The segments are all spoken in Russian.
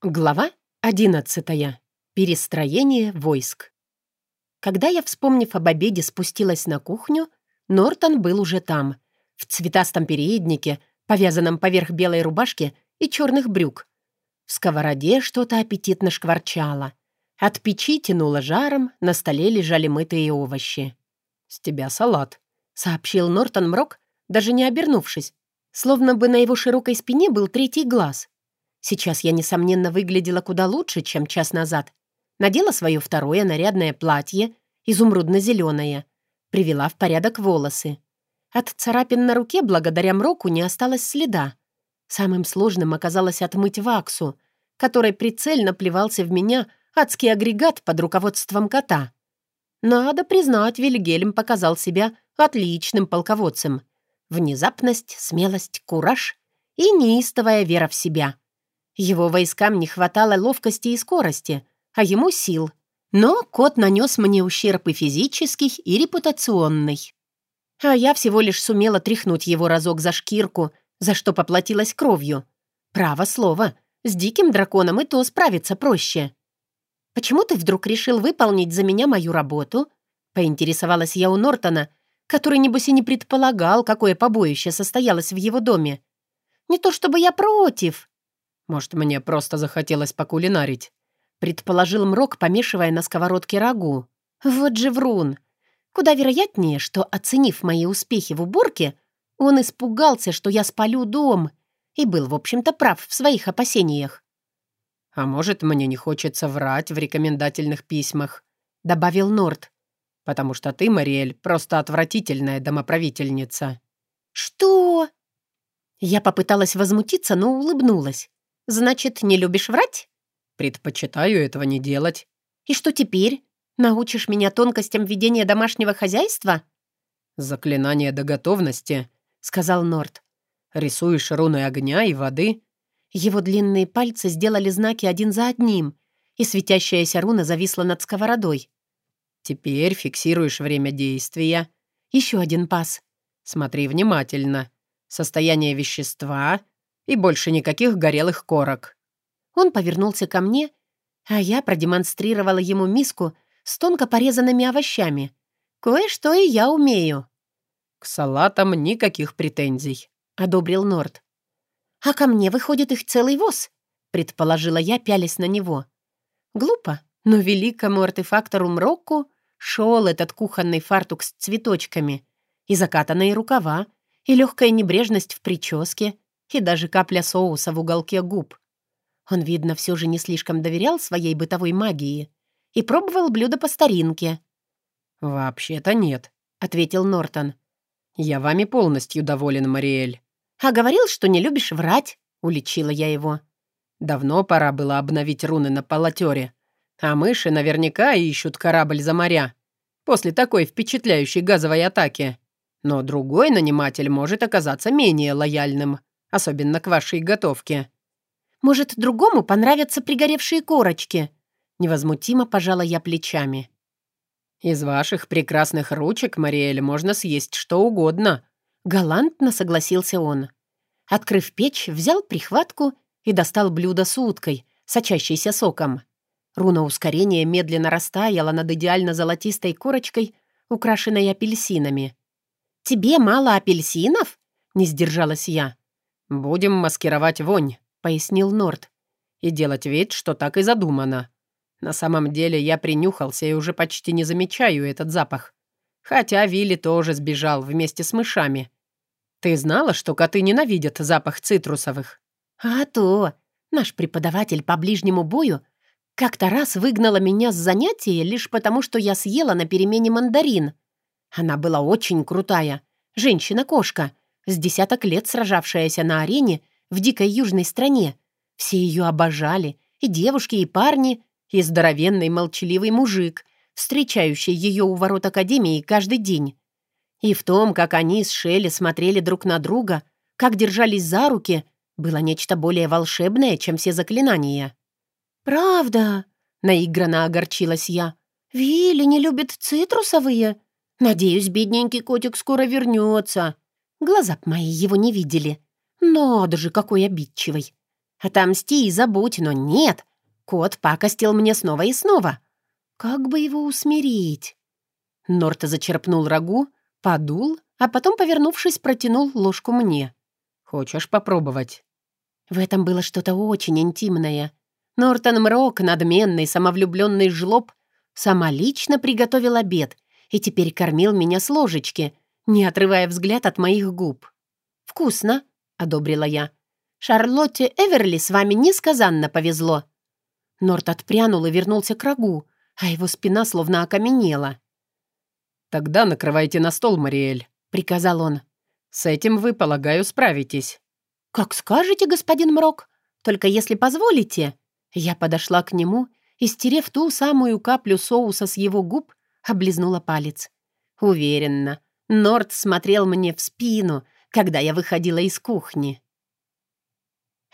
Глава 11. Перестроение войск. Когда я, вспомнив об обеде, спустилась на кухню, Нортон был уже там, в цветастом переднике, повязанном поверх белой рубашки и черных брюк. В сковороде что-то аппетитно шкварчало. От печи тянуло жаром, на столе лежали мытые овощи. «С тебя салат», — сообщил Нортон Мрок, даже не обернувшись, словно бы на его широкой спине был третий глаз — Сейчас я, несомненно, выглядела куда лучше, чем час назад. Надела свое второе нарядное платье, изумрудно-зеленое, привела в порядок волосы. От царапин на руке, благодаря мроку, не осталось следа. Самым сложным оказалось отмыть ваксу, которой прицельно плевался в меня адский агрегат под руководством кота. Надо признать, Вильгельм показал себя отличным полководцем. Внезапность, смелость, кураж и неистовая вера в себя — его войскам не хватало ловкости и скорости, а ему сил. Но кот нанес мне ущерб и физический, и репутационный. А я всего лишь сумела тряхнуть его разок за шкирку, за что поплатилась кровью. Право слово, с диким драконом и то справиться проще. «Почему ты вдруг решил выполнить за меня мою работу?» — поинтересовалась я у Нортона, который, небось, и не предполагал, какое побоище состоялось в его доме. «Не то чтобы я против», «Может, мне просто захотелось покулинарить?» предположил Мрок, помешивая на сковородке рагу. «Вот же врун! Куда вероятнее, что, оценив мои успехи в уборке, он испугался, что я спалю дом, и был, в общем-то, прав в своих опасениях. «А может, мне не хочется врать в рекомендательных письмах», — добавил Норд. «Потому что ты, Мариэль, просто отвратительная домоправительница». «Что?» Я попыталась возмутиться, но улыбнулась. «Значит, не любишь врать?» «Предпочитаю этого не делать». «И что теперь? Научишь меня тонкостям ведения домашнего хозяйства?» «Заклинание до готовности», — сказал Норт. «Рисуешь руны огня и воды». Его длинные пальцы сделали знаки один за одним, и светящаяся руна зависла над сковородой. «Теперь фиксируешь время действия». Еще один пас. «Смотри внимательно. Состояние вещества, и больше никаких горелых корок». Он повернулся ко мне, а я продемонстрировала ему миску с тонко порезанными овощами. Кое-что и я умею. «К салатам никаких претензий», — одобрил Норд. «А ко мне выходит их целый воз», — предположила я, пялясь на него. Глупо, но великому артефактору Мрокку шел этот кухонный фартук с цветочками, и закатанные рукава, и легкая небрежность в прическе, и даже капля соуса в уголке губ. Он, видно, все же не слишком доверял своей бытовой магии и пробовал блюдо по старинке. «Вообще-то нет», — ответил Нортон. «Я вами полностью доволен, Мариэль». «А говорил, что не любишь врать», — уличила я его. «Давно пора было обновить руны на полотере. А мыши наверняка ищут корабль за моря. После такой впечатляющей газовой атаки. Но другой наниматель может оказаться менее лояльным особенно к вашей готовке. Может, другому понравятся пригоревшие корочки?» Невозмутимо пожала я плечами. «Из ваших прекрасных ручек, Мариэль, можно съесть что угодно», — галантно согласился он. Открыв печь, взял прихватку и достал блюдо с уткой, сочащейся соком. Руна ускорения медленно растаяла над идеально золотистой корочкой, украшенной апельсинами. «Тебе мало апельсинов?» — не сдержалась я. «Будем маскировать вонь», — пояснил Норд. «И делать вид, что так и задумано. На самом деле я принюхался и уже почти не замечаю этот запах. Хотя Вилли тоже сбежал вместе с мышами. Ты знала, что коты ненавидят запах цитрусовых?» «А то! Наш преподаватель по ближнему бою как-то раз выгнала меня с занятия лишь потому, что я съела на перемене мандарин. Она была очень крутая. Женщина-кошка с десяток лет сражавшаяся на арене в дикой южной стране. Все ее обожали, и девушки, и парни, и здоровенный молчаливый мужик, встречающий ее у ворот Академии каждый день. И в том, как они с Шелли смотрели друг на друга, как держались за руки, было нечто более волшебное, чем все заклинания. «Правда?» — наигранно огорчилась я. «Вилли не любит цитрусовые. Надеюсь, бедненький котик скоро вернется. Глаза б мои его не видели. Надо же, какой обидчивый. Отомсти и забудь, но нет. Кот пакостил мне снова и снова. Как бы его усмирить? Норта зачерпнул рагу, подул, а потом, повернувшись, протянул ложку мне. «Хочешь попробовать?» В этом было что-то очень интимное. Нортон Мрок, надменный, самовлюбленный жлоб, сама лично приготовил обед и теперь кормил меня с ложечки, не отрывая взгляд от моих губ. «Вкусно», — одобрила я. «Шарлотте Эверли с вами несказанно повезло». Норт отпрянул и вернулся к рагу, а его спина словно окаменела. «Тогда накрывайте на стол, Мариэль», — приказал он. «С этим вы, полагаю, справитесь». «Как скажете, господин Мрок, только если позволите». Я подошла к нему и, стерев ту самую каплю соуса с его губ, облизнула палец. Уверенно, Норт смотрел мне в спину, когда я выходила из кухни.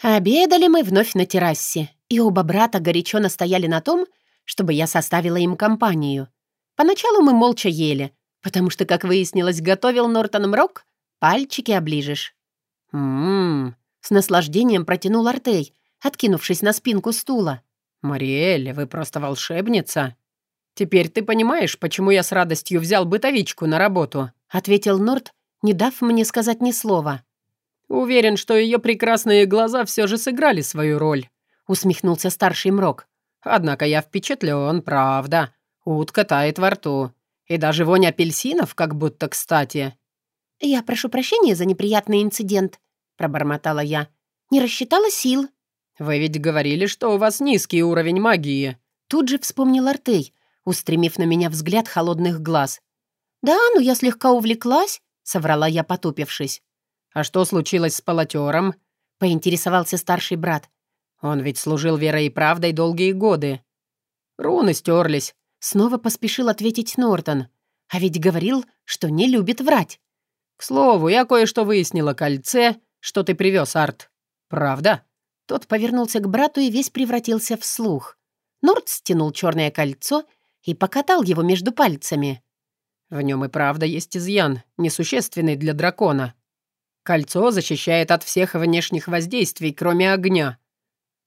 Обедали мы вновь на террасе, и оба брата горячо настояли на том, чтобы я составила им компанию. Поначалу мы молча ели, потому что, как выяснилось, готовил Нортон Мрок, пальчики оближешь. «М-м-м», с наслаждением протянул Артей, откинувшись на спинку стула. «Мариэль, вы просто волшебница. Теперь ты понимаешь, почему я с радостью взял бытовичку на работу?» Ответил Норт, не дав мне сказать ни слова. «Уверен, что ее прекрасные глаза все же сыграли свою роль», усмехнулся старший Мрок. «Однако я впечатлен, правда. Утка тает во рту. И даже вонь апельсинов как будто кстати». «Я прошу прощения за неприятный инцидент», — пробормотала я. «Не рассчитала сил». «Вы ведь говорили, что у вас низкий уровень магии». Тут же вспомнил Артей, устремив на меня взгляд холодных глаз. «Да, но я слегка увлеклась», — соврала я, потупившись. «А что случилось с полотером?» — поинтересовался старший брат. «Он ведь служил верой и правдой долгие годы». «Руны стерлись», — снова поспешил ответить Нортон. А ведь говорил, что не любит врать. «К слову, я кое-что выяснила кольце, что ты привез, Арт. Правда?» Тот повернулся к брату и весь превратился в слух. Норт стянул черное кольцо и покатал его между пальцами. В нем и правда есть изъян, несущественный для дракона. Кольцо защищает от всех внешних воздействий, кроме огня.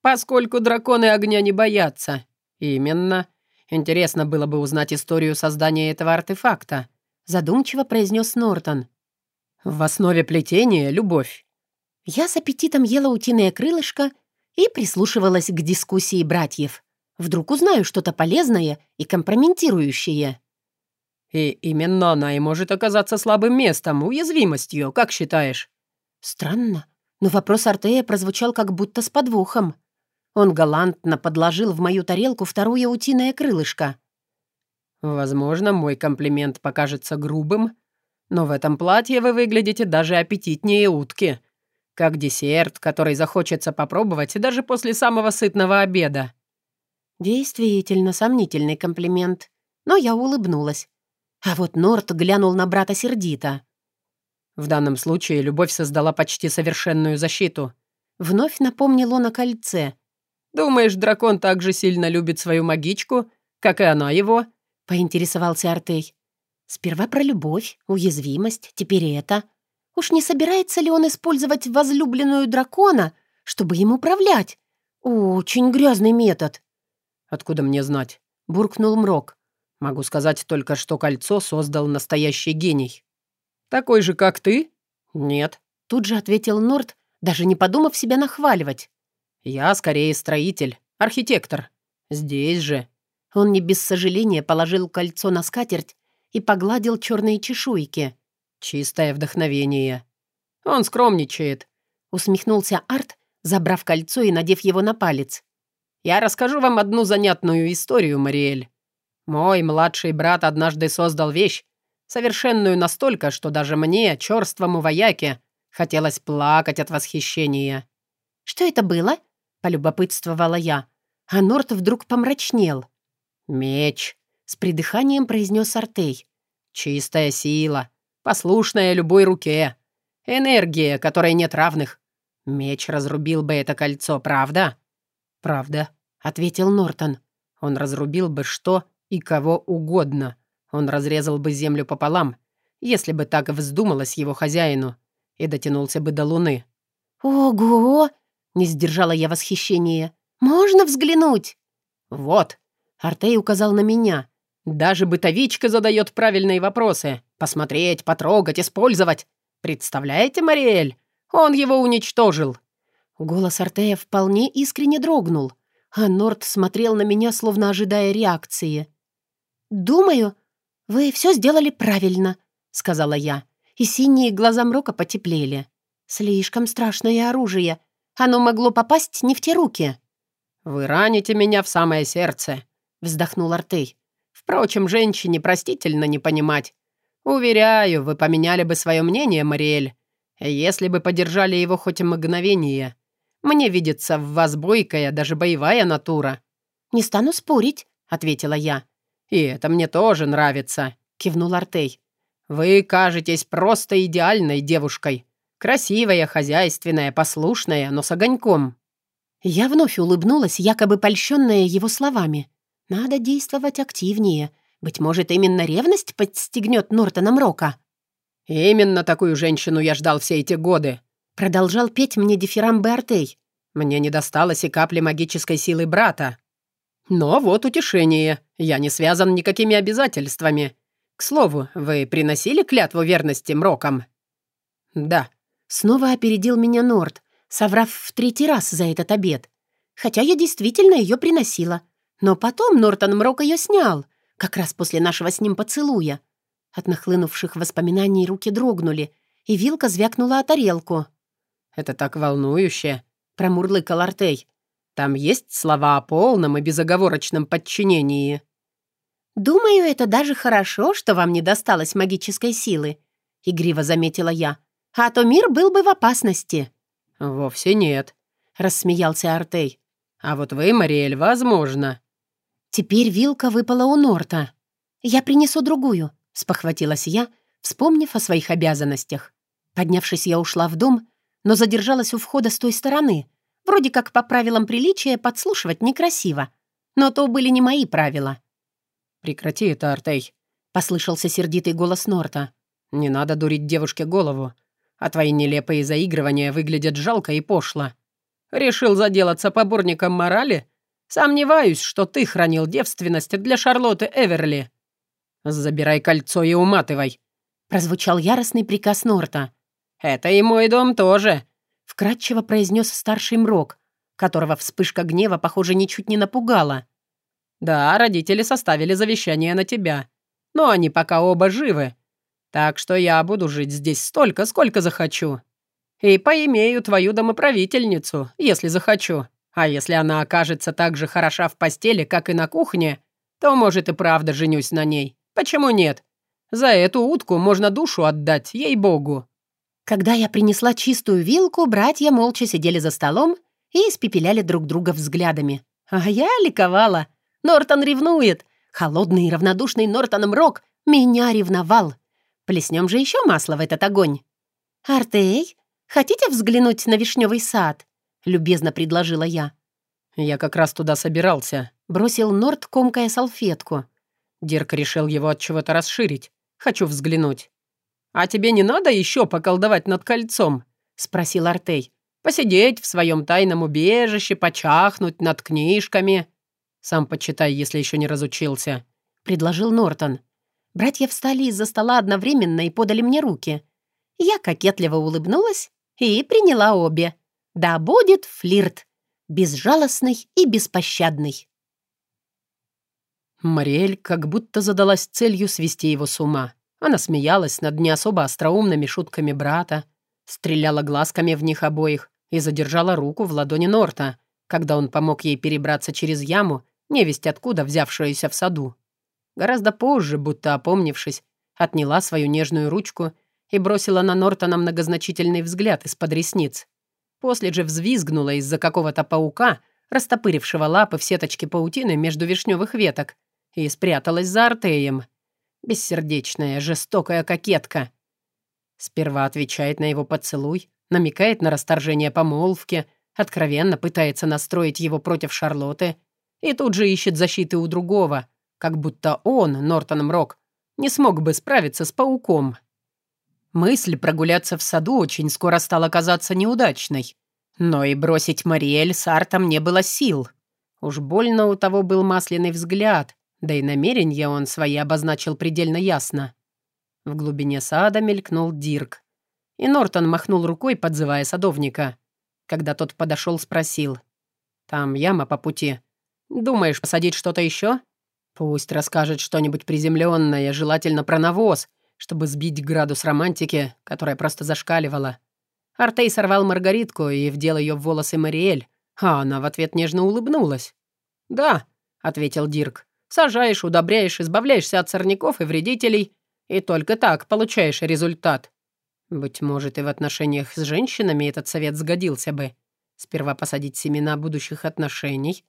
Поскольку драконы огня не боятся. Именно. Интересно было бы узнать историю создания этого артефакта. Задумчиво произнес Нортон. В основе плетения — любовь. Я с аппетитом ела утиное крылышко и прислушивалась к дискуссии братьев. Вдруг узнаю что-то полезное и компрометирующее. И именно она и может оказаться слабым местом, уязвимостью, как считаешь?» «Странно, но вопрос Артея прозвучал как будто с подвохом. Он галантно подложил в мою тарелку второе утиное крылышко». «Возможно, мой комплимент покажется грубым, но в этом платье вы выглядите даже аппетитнее утки, как десерт, который захочется попробовать даже после самого сытного обеда». Действительно сомнительный комплимент, но я улыбнулась. А вот Норт глянул на брата сердито. В данном случае любовь создала почти совершенную защиту. Вновь напомнил он о кольце. «Думаешь, дракон так же сильно любит свою магичку, как и она его?» — поинтересовался Артей. «Сперва про любовь, уязвимость, теперь это. Уж не собирается ли он использовать возлюбленную дракона, чтобы им управлять? Очень грязный метод». «Откуда мне знать?» — буркнул Мрок. Могу сказать только, что кольцо создал настоящий гений. Такой же, как ты? Нет. Тут же ответил Норд, даже не подумав себя нахваливать. Я скорее строитель, архитектор. Здесь же. Он не без сожаления положил кольцо на скатерть и погладил черные чешуйки. Чистое вдохновение. Он скромничает. Усмехнулся Арт, забрав кольцо и надев его на палец. Я расскажу вам одну занятную историю, Мариэль. Мой младший брат однажды создал вещь, совершенную настолько, что даже мне, черствому вояке, хотелось плакать от восхищения. «Что это было?» — полюбопытствовала я. А Норт вдруг помрачнел. «Меч», — с придыханием произнес Артей. «Чистая сила, послушная любой руке, энергия, которой нет равных. Меч разрубил бы это кольцо, правда?» «Правда», — ответил Нортон. «Он разрубил бы что, и кого угодно. Он разрезал бы землю пополам, если бы так вздумалось его хозяину, и дотянулся бы до луны. «Ого!» — Не сдержала я восхищение. «Можно взглянуть?» «Вот», — Артей указал на меня. «Даже бытовичка задает правильные вопросы. Посмотреть, потрогать, использовать. Представляете, Мариэль? Он его уничтожил». Голос Артея вполне искренне дрогнул, а Норт смотрел на меня, словно ожидая реакции. «Думаю, вы все сделали правильно», — сказала я, и синие глаза Мрока потеплели. «Слишком страшное оружие. Оно могло попасть не в те руки». «Вы раните меня в самое сердце», — вздохнул Артей. «Впрочем, женщине простительно не понимать. Уверяю, вы поменяли бы свое мнение, Мариэль, если бы подержали его хоть мгновение. Мне видится в вас бойкая, даже боевая натура». «Не стану спорить», — ответила я. «И это мне тоже нравится», — кивнул Артей. «Вы кажетесь просто идеальной девушкой. Красивая, хозяйственная, послушная, но с огоньком». Я вновь улыбнулась, якобы польщенная его словами. «Надо действовать активнее. Быть может, именно ревность подстегнет Нортона Мрока?» «Именно такую женщину я ждал все эти годы», — продолжал петь мне дифирамбы Артей. «Мне не досталось и капли магической силы брата. Но вот утешение. Я не связан никакими обязательствами. К слову, вы приносили клятву верности мрокам?» «Да». Снова опередил меня Норт, соврав в третий раз за этот обед. Хотя я действительно ее приносила. Но потом Нортон Мрок ее снял, как раз после нашего с ним поцелуя. От нахлынувших воспоминаний руки дрогнули, и вилка звякнула о тарелку. «Это так волнующе», — промурлыкал Артей. «Там есть слова о полном и безоговорочном подчинении». «Думаю, это даже хорошо, что вам не досталось магической силы», — игриво заметила я. «А то мир был бы в опасности». «Вовсе нет», — рассмеялся Артей. «А вот вы, Мариэль, возможно». Теперь вилка выпала у Норта. «Я принесу другую», спохватилась я, вспомнив о своих обязанностях. Поднявшись, я ушла в дом, но задержалась у входа с той стороны. Вроде как по правилам приличия подслушивать некрасиво. Но то были не мои правила. «Прекрати это, Артей», — послышался сердитый голос Норта. «Не надо дурить девушке голову, а твои нелепые заигрывания выглядят жалко и пошло. Решил заделаться поборником морали? Сомневаюсь, что ты хранил девственность для Шарлотты Эверли». «Забирай кольцо и уматывай», — прозвучал яростный приказ Норта. «Это и мой дом тоже», — вкратчиво произнес старший Мрок, которого вспышка гнева, похоже, ничуть не напугала. «Да, родители составили завещание на тебя, но они пока оба живы, так что я буду жить здесь столько, сколько захочу. И поимею твою домоправительницу, если захочу. А если она окажется так же хороша в постели, как и на кухне, то, может, и правда женюсь на ней. Почему нет? За эту утку можно душу отдать, ей-богу». Когда я принесла чистую вилку, братья молча сидели за столом и испепеляли друг друга взглядами. А я ликовала. Нортон ревнует. Холодный и равнодушный Нортоном Рок меня ревновал. Плеснем же еще масло в этот огонь. «Артей, хотите взглянуть на вишневый сад?» — любезно предложила я. «Я как раз туда собирался», — бросил Норт, комкая салфетку. Дирк решил его от чего-то расширить. Хочу взглянуть. «А тебе не надо еще поколдовать над кольцом?» — спросил Артей. «Посидеть в своем тайном убежище, почахнуть над книжками». «Сам почитай, если еще не разучился», — предложил Нортон. Братья встали из-за стола одновременно и подали мне руки. Я кокетливо улыбнулась и приняла обе. Да будет флирт. Безжалостный и беспощадный. Мариэль как будто задалась целью свести его с ума. Она смеялась над не особо остроумными шутками брата, стреляла глазками в них обоих и задержала руку в ладони Норта, когда он помог ей перебраться через яму, невесть откуда взявшуюся в саду. Гораздо позже, будто опомнившись, отняла свою нежную ручку и бросила на Нортона многозначительный взгляд из-под ресниц. После же взвизгнула из-за какого-то паука, растопырившего лапы в сеточке паутины между вишневых веток, и спряталась за Артеем. Бессердечная, жестокая кокетка. Сперва отвечает на его поцелуй, намекает на расторжение помолвки, откровенно пытается настроить его против Шарлотты и тут же ищет защиты у другого, как будто он, Нортон Мрок, не смог бы справиться с пауком. Мысль прогуляться в саду очень скоро стала казаться неудачной. Но и бросить Мариэль с Артом не было сил. Уж больно у того был масляный взгляд, да и намерения он свои обозначил предельно ясно. В глубине сада мелькнул Дирк. И Нортон махнул рукой, подзывая садовника. Когда тот подошел, спросил. «Там яма по пути. Думаешь, посадить что-то еще? Пусть расскажет что-нибудь приземленное, желательно про навоз, чтобы сбить градус романтики, которая просто зашкаливала». Артей сорвал Маргаритку и вдел ее в волосы Мариэль, а она в ответ нежно улыбнулась. «Да», — ответил Дирк, — «сажаешь, удобряешь, избавляешься от сорняков и вредителей, и только так получаешь результат». Быть может, и в отношениях с женщинами этот совет сгодился бы. Сперва посадить семена будущих отношений.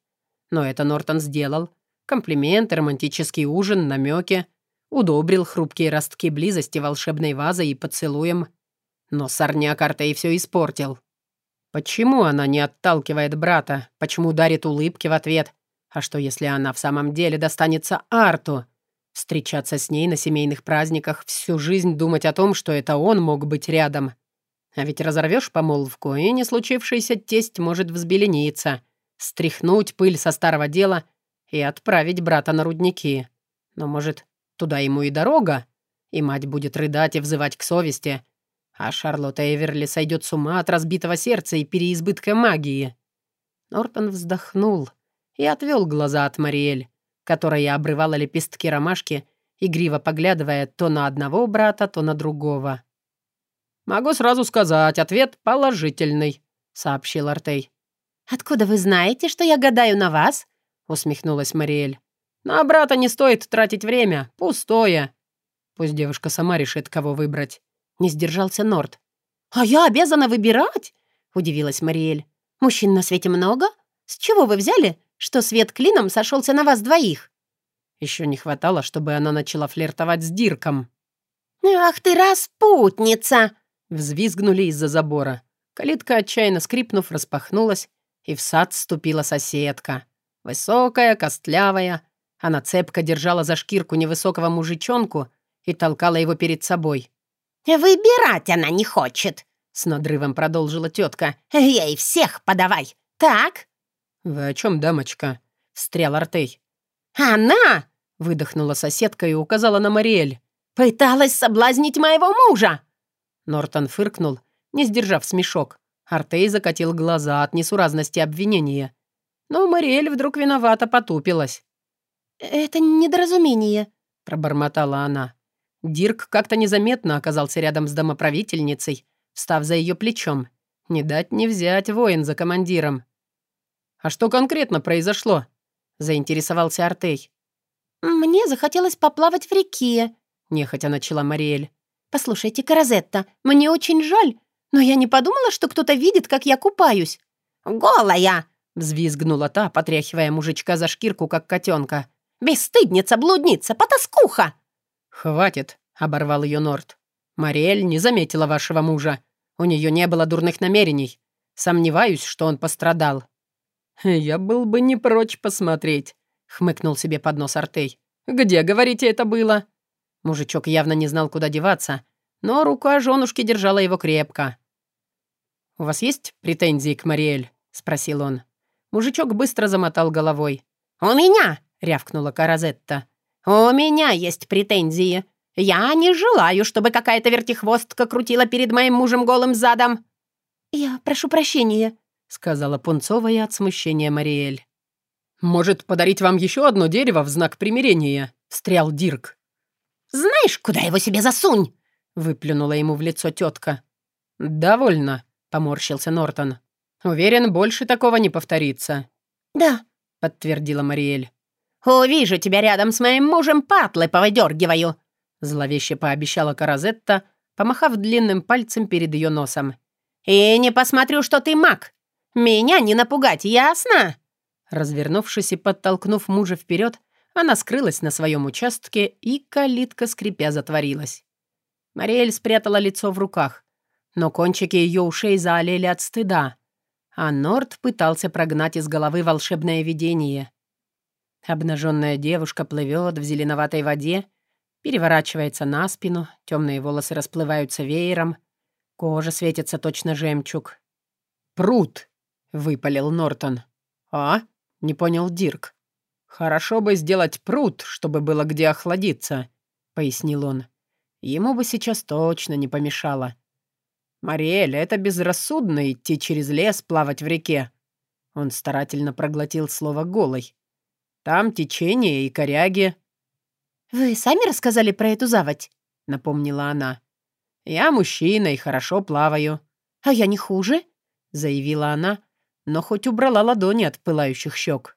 Но это Нортон сделал. Комплименты, романтический ужин, намеки. Удобрил хрупкие ростки близости волшебной вазой и поцелуем. Но сорняк Артей все испортил. Почему она не отталкивает брата? Почему дарит улыбки в ответ? А что, если она в самом деле достанется Арту? Встречаться с ней на семейных праздниках, всю жизнь думать о том, что это он мог быть рядом. А ведь разорвешь помолвку, и не случившийся тесть может взбелениться, стряхнуть пыль со старого дела и отправить брата на рудники. Но, может, туда ему и дорога? И мать будет рыдать и взывать к совести, а Шарлотта Эверли сойдет с ума от разбитого сердца и переизбытка магии. Нортон вздохнул и отвел глаза от Мариэль, которая обрывала лепестки ромашки, игриво поглядывая то на одного брата, то на другого. «Могу сразу сказать, ответ положительный», — сообщил Артей. «Откуда вы знаете, что я гадаю на вас?» — усмехнулась Мариэль. «На брата не стоит тратить время, пустое. Пусть девушка сама решит, кого выбрать. Не сдержался Норд. «А я обязана выбирать?» — удивилась Мариэль. «Мужчин на свете много? С чего вы взяли, что свет клином сошелся на вас двоих?» Еще не хватало, чтобы она начала флиртовать с Дирком. «Ах ты распутница!» — взвизгнули из-за забора. Калитка, отчаянно скрипнув, распахнулась, и в сад ступила соседка. Высокая, костлявая. Она цепко держала за шкирку невысокого мужичонку и толкала его перед собой. «Выбирать она не хочет», — с надрывом продолжила тетка. «Ей всех подавай, так?» «Вы о чем, дамочка?» — встрял Артей. «Она!» — выдохнула соседка и указала на Мариэль. «Пыталась соблазнить моего мужа!» Нортон фыркнул, не сдержав смешок. Артей закатил глаза от несуразности обвинения. Но Мариэль вдруг виновато потупилась. «Это недоразумение», — пробормотала она. Дирк как-то незаметно оказался рядом с домоправительницей, встав за ее плечом. Не дать не взять воин за командиром. «А что конкретно произошло?» — заинтересовался Артей. «Мне захотелось поплавать в реке», — нехотя начала Мариэль. «Послушайте, Каразетта, мне очень жаль, но я не подумала, что кто-то видит, как я купаюсь». «Голая!» — взвизгнула та, потряхивая мужичка за шкирку, как котенка. «Бесстыдница, блудница, потаскуха!» «Хватит», — оборвал ее Норт. «Мариэль не заметила вашего мужа. У нее не было дурных намерений. Сомневаюсь, что он пострадал». «Я был бы не прочь посмотреть», — хмыкнул себе под нос Артей. «Где, говорите, это было?» Мужичок явно не знал, куда деваться, но рука женушки держала его крепко. «У вас есть претензии к Мариэль?» — спросил он. Мужичок быстро замотал головой. «У меня!» — рявкнула Каразетта. «У меня есть претензии. Я не желаю, чтобы какая-то вертихвостка крутила перед моим мужем голым задом». «Я прошу прощения», — сказала пунцовая от смущения Мариэль. «Может, подарить вам еще одно дерево в знак примирения?» — встрял Дирк. «Знаешь, куда его себе засунь?» — выплюнула ему в лицо тетка. «Довольно», — поморщился Нортон. «Уверен, больше такого не повторится». «Да», — подтвердила Мариэль. «Увижу тебя рядом с моим мужем, патлы повыдергиваю!» Зловеще пообещала Каразетта, помахав длинным пальцем перед ее носом. «И не посмотрю, что ты маг! Меня не напугать, ясно?» Развернувшись и подтолкнув мужа вперед, она скрылась на своем участке, и калитка, скрипя, затворилась. Мариэль спрятала лицо в руках, но кончики ее ушей заолели от стыда, а Норд пытался прогнать из головы волшебное видение. Обнаженная девушка плывет в зеленоватой воде, переворачивается на спину, темные волосы расплываются веером, кожа светится точно жемчуг. пруд», — выпалил Нортон. «А?» — не понял Дирк. «Хорошо бы сделать пруд, чтобы было где охладиться», — пояснил он. «Ему бы сейчас точно не помешало». «Мариэль, это безрассудно идти через лес, плавать в реке». Он старательно проглотил слово «голый». «Там течение и коряги». «Вы сами рассказали про эту заводь?» — напомнила она. «Я мужчина и хорошо плаваю». «А я не хуже?» — заявила она, но хоть убрала ладони от пылающих щек.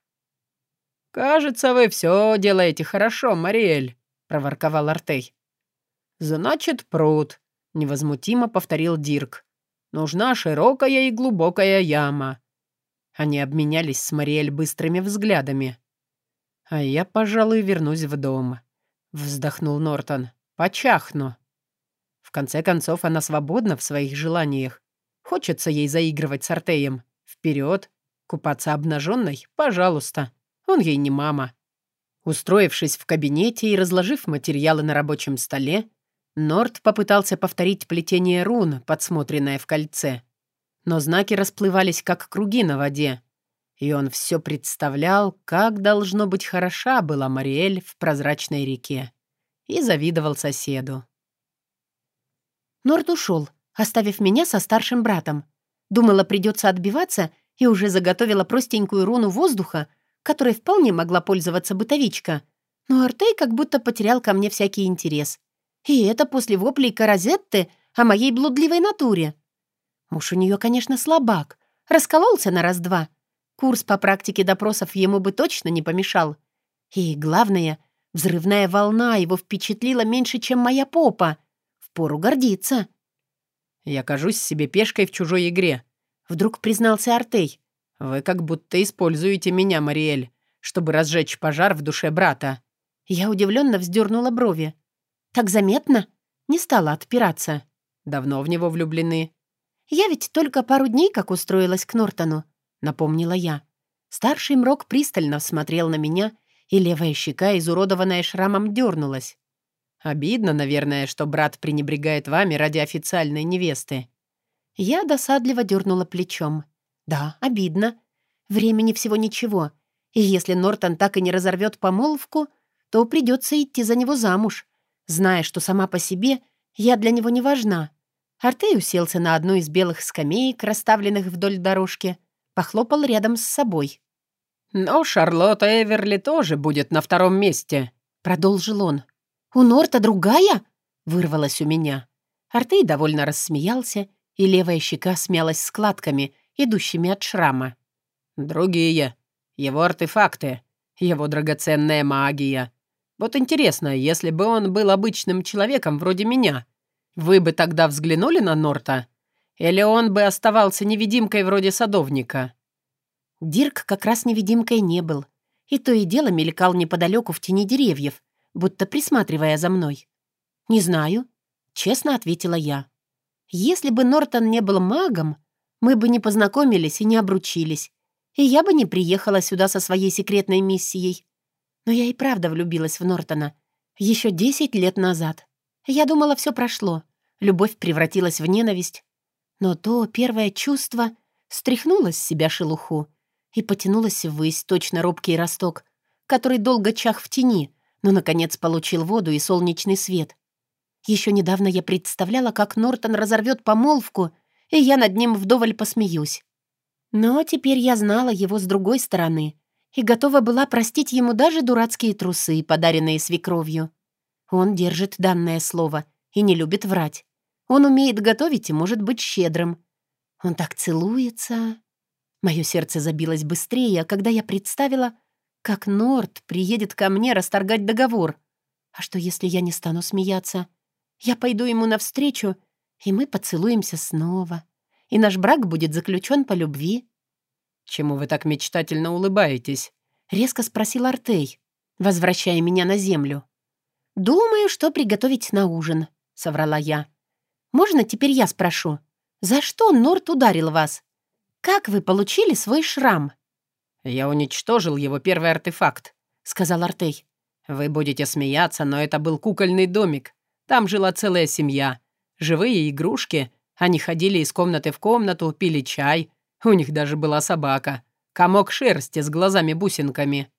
«Кажется, вы все делаете хорошо, Мариэль», — проворковал Артей. «Значит, пруд», — невозмутимо повторил Дирк. «Нужна широкая и глубокая яма». Они обменялись с Мариэль быстрыми взглядами. «А я, пожалуй, вернусь в дом», — вздохнул Нортон. «Почахну». В конце концов, она свободна в своих желаниях. Хочется ей заигрывать с Артеем. Вперед. Купаться обнаженной? Пожалуйста. Он ей не мама. Устроившись в кабинете и разложив материалы на рабочем столе, Норт попытался повторить плетение рун, подсмотренное в кольце. Но знаки расплывались, как круги на воде. И он все представлял, как должно быть хороша была Мариэль в прозрачной реке. И завидовал соседу. Норт ушел, оставив меня со старшим братом. Думала, придется отбиваться, и уже заготовила простенькую руну воздуха, которой вполне могла пользоваться бытовичка. Но Артей как будто потерял ко мне всякий интерес. И это после воплей Каразетты о моей блудливой натуре. Муж у нее, конечно, слабак. Раскололся на раз-два. Курс по практике допросов ему бы точно не помешал. И главное, взрывная волна его впечатлила меньше, чем моя попа. Впору гордиться. «Я кажусь себе пешкой в чужой игре», — вдруг признался Артей. «Вы как будто используете меня, Мариэль, чтобы разжечь пожар в душе брата». Я удивленно вздернула брови. «Так заметно?» Не стала отпираться. «Давно в него влюблены?» «Я ведь только пару дней как устроилась к Нортону», — напомнила я. Старший Мрок пристально смотрел на меня, и левая щека, изуродованная шрамом, дернулась. «Обидно, наверное, что брат пренебрегает вами ради официальной невесты». Я досадливо дернула плечом. Да, обидно. Времени всего ничего. И если Нортон так и не разорвет помолвку, то придется идти за него замуж, зная, что сама по себе я для него не важна. Артей уселся на одну из белых скамеек, расставленных вдоль дорожки, похлопал рядом с собой. «Но Шарлотта Эверли тоже будет на втором месте», — продолжил он. «У Норта другая?» — вырвалась у меня. Артей довольно рассмеялся, и левая щека смялась складками, идущими от шрама. «Другие. Его артефакты. Его драгоценная магия. Вот интересно, если бы он был обычным человеком вроде меня, вы бы тогда взглянули на Норта? Или он бы оставался невидимкой вроде садовника?» Дирк как раз невидимкой не был. И то и дело мелькал неподалеку в тени деревьев, будто присматривая за мной. «Не знаю», — честно ответила я. «Если бы Нортон не был магом, мы бы не познакомились и не обручились, и я бы не приехала сюда со своей секретной миссией. Но я и правда влюбилась в Нортона. Еще десять лет назад. Я думала, все прошло. Любовь превратилась в ненависть. Но то первое чувство стряхнуло с себя шелуху и потянулось ввысь точно робкий росток, который долго чах в тени, но, наконец, получил воду и солнечный свет. Еще недавно я представляла, как Нортон разорвет помолвку — и я над ним вдоволь посмеюсь. Но теперь я знала его с другой стороны и готова была простить ему даже дурацкие трусы, подаренные свекровью. Он держит данное слово и не любит врать. Он умеет готовить и может быть щедрым. Он так целуется. Мое сердце забилось быстрее, когда я представила, как Норт приедет ко мне расторгать договор. А что, если я не стану смеяться? Я пойду ему навстречу — и мы поцелуемся снова, и наш брак будет заключен по любви». «Чему вы так мечтательно улыбаетесь?» — резко спросил Артей, возвращая меня на землю. «Думаю, что приготовить на ужин», — соврала я. «Можно теперь я спрошу, за что Норт ударил вас? Как вы получили свой шрам?» «Я уничтожил его первый артефакт», — сказал Артей. «Вы будете смеяться, но это был кукольный домик. Там жила целая семья. Живые игрушки. Они ходили из комнаты в комнату, пили чай. У них даже была собака. Комок шерсти с глазами-бусинками.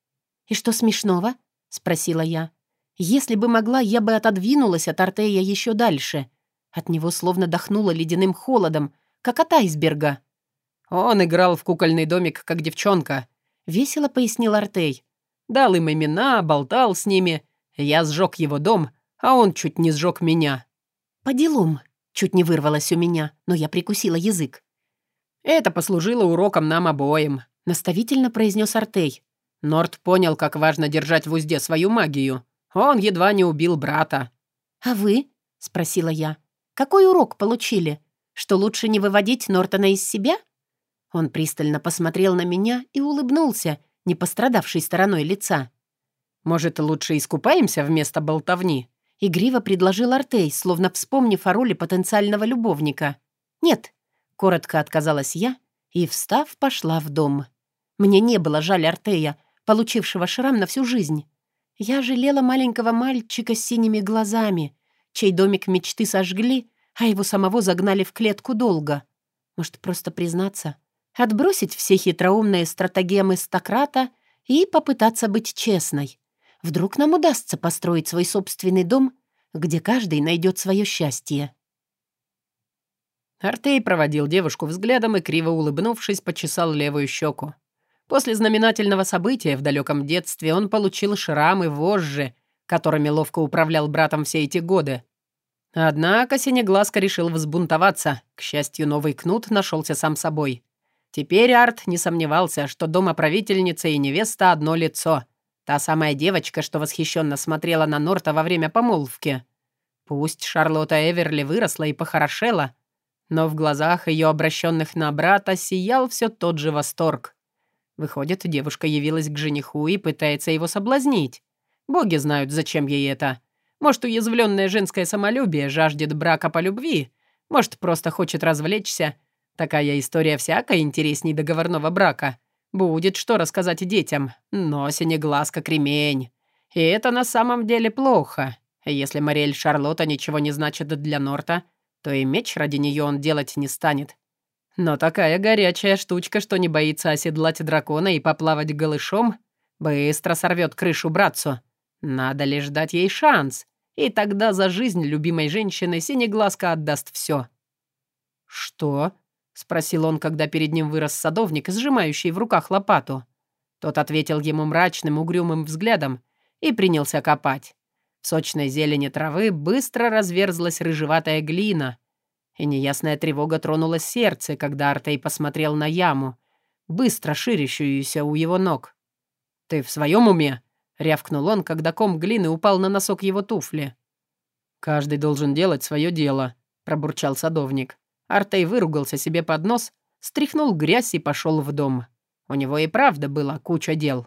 «И что смешного?» — спросила я. «Если бы могла, я бы отодвинулась от Артея еще дальше. От него словно дохнуло ледяным холодом, как от айсберга». «Он играл в кукольный домик, как девчонка», — весело пояснил Артей. «Дал им имена, болтал с ними. Я сжег его дом, а он чуть не сжег меня». «По делам», — чуть не вырвалось у меня, но я прикусила язык. «Это послужило уроком нам обоим», — наставительно произнес Артей. Норт понял, как важно держать в узде свою магию. Он едва не убил брата. «А вы?» — спросила я. «Какой урок получили? Что лучше не выводить Нортона из себя?» Он пристально посмотрел на меня и улыбнулся, не пострадавшей стороной лица. «Может, лучше искупаемся вместо болтовни?» Игриво предложил Артей, словно вспомнив о роли потенциального любовника. «Нет», — коротко отказалась я и, встав, пошла в дом. Мне не было жаль Артея, получившего шрам на всю жизнь. Я жалела маленького мальчика с синими глазами, чей домик мечты сожгли, а его самого загнали в клетку долго. Может, просто признаться, отбросить все хитроумные стратегемы Стократа и попытаться быть честной. Вдруг нам удастся построить свой собственный дом, где каждый найдет свое счастье. Артей проводил девушку взглядом и, криво улыбнувшись, почесал левую щеку. После знаменательного события в далеком детстве он получил шрамы вожжи, которыми ловко управлял братом все эти годы. Однако Синеглазка решил взбунтоваться. К счастью, новый кнут нашелся сам собой. Теперь Арт не сомневался, что дома правительница и невеста одно лицо. Та самая девочка, что восхищенно смотрела на Норта во время помолвки. Пусть Шарлотта Эверли выросла и похорошела, но в глазах ее обращенных на брата сиял все тот же восторг. Выходит, девушка явилась к жениху и пытается его соблазнить. Боги знают, зачем ей это. Может, уязвленное женское самолюбие жаждет брака по любви, может, просто хочет развлечься. Такая история всякая интересней договорного брака. Будет что рассказать детям, но синеглазка кремень. И это на самом деле плохо. Если Мариэль Шарлотта ничего не значит для Норта, то и меч ради нее он делать не станет. Но такая горячая штучка, что не боится оседлать дракона и поплавать голышом, быстро сорвет крышу братцу. Надо лишь дать ей шанс, и тогда за жизнь любимой женщины Синеглазка отдаст все. «Что?» — спросил он, когда перед ним вырос садовник, сжимающий в руках лопату. Тот ответил ему мрачным, угрюмым взглядом и принялся копать. В сочной зелени травы быстро разверзлась рыжеватая глина, и неясная тревога тронула сердце, когда Артей посмотрел на яму, быстро ширящуюся у его ног. «Ты в своем уме?» — рявкнул он, когда ком глины упал на носок его туфли. «Каждый должен делать свое дело», — пробурчал садовник. Артей выругался себе под нос, стряхнул грязь и пошел в дом. У него и правда была куча дел.